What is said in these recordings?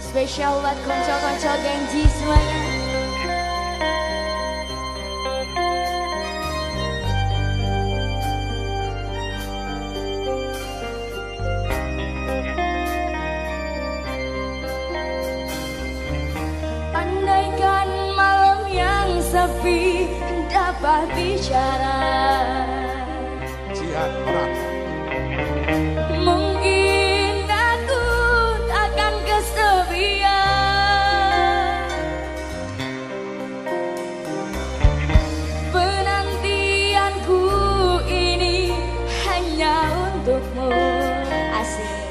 Spesial buat konco-konco gengji semuanya Andaikan malam yang sepi dapat bicara Jihad perang Mungkin takkan kesepian Penantianku ini hanya untukmu Asik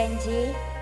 and